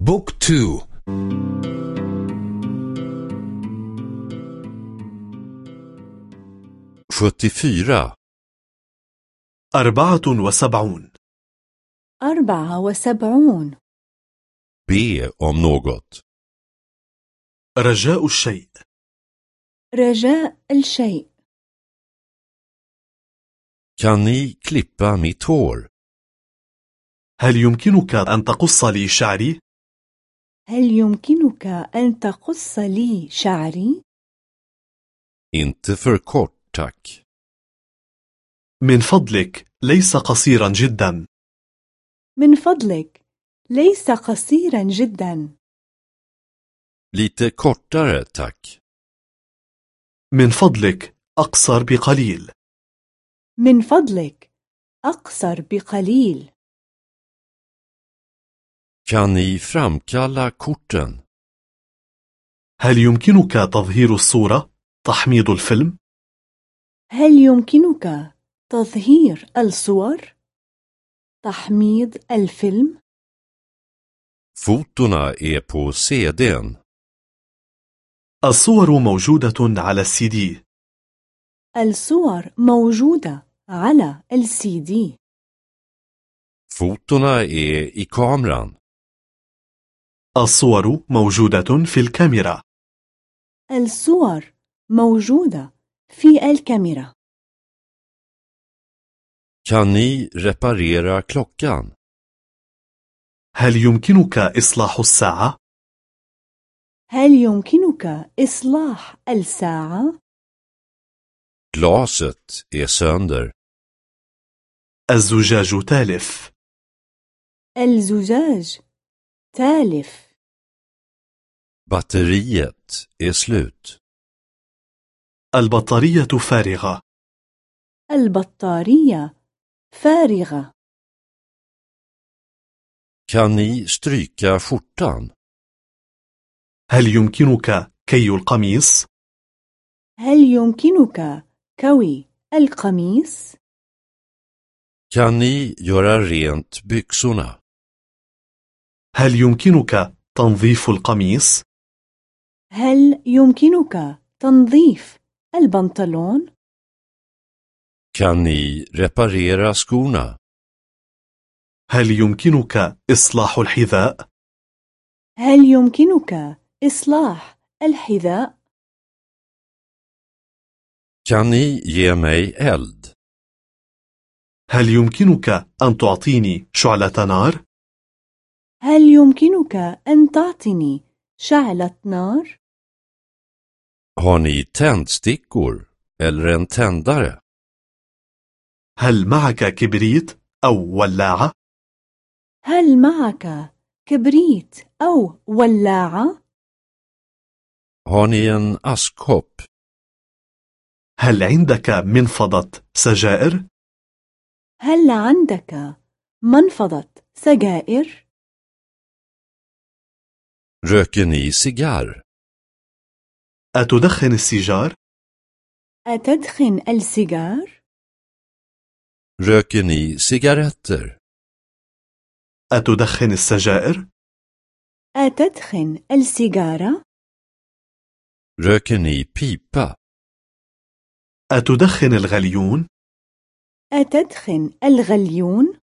بوك تو sjuttiofyra أربعة وسبعون أربعة وسبعون be om något. رجاء الشيء رجاء الشيء Kan ni klippa mitt hår? هل يمكنك أن تقص لي شعري؟ هل يمكنك أن تقص لي شعري؟ Inte för kort, tack. من فضلك ليس قصيرا جدا من فضلك ليس قصيرا جدا Lite kortare, tack. من فضلك أقصر بقليل من فضلك أقصر بقليل Kan ni framkalla korten? هل يمكنك تظهير الصورة؟ تحميض الفيلم؟ هل يمكنك تظهير الصور؟ تحميض الفيلم؟ Fotona är på CDn. الصور موجودة على السي دي الصور موجودة على السي دي Fotona är i kameran. الصور موجودة في الكاميرا الصور موجودة في الكاميرا Kan ni reparera klockan? هل يمكنك إصلاح الساعة؟ هل يمكنك إصلاح الساعة؟ Glaset är sönder. الزجاج تالف الزجاج تالف Batteriet är slut. البطارية فارغة البطارية فارغة Kan ni stryka skjortan? هل يمكنك كي القميص؟ هل يمكنك كوي القميص؟ Kan ni göra rent byxorna? هل يمكنك تنظيف القميص؟ هل يمكنك تنظيف البنطلون؟ Kan ni reparera skorna? هل يمكنك إصلاح الحذاء؟ هل يمكنك إصلاح الحذاء؟ Kan ni ge mig eld? هل يمكنك أن تعطيني شعلة نار؟ هل يمكنك أن تعطيني شعلة نار؟ Har ni tändstickor eller en tändare? هل معك كبريت أو ولاعة؟ هل معك كبريت أو ولاعة؟ Har ni en askkopp? هل عندك منفضة سجائر؟ هل عندك منفضة سجائر؟ Röker ni cigarr? أتدخن السيجار؟ أتدخن السيجار؟ Röker ni cigaretter? أتدخن السجائر؟ أتدخن السيجارة؟ Röker ni pipa? أتدخن الغليون؟ أتدخن الغليون؟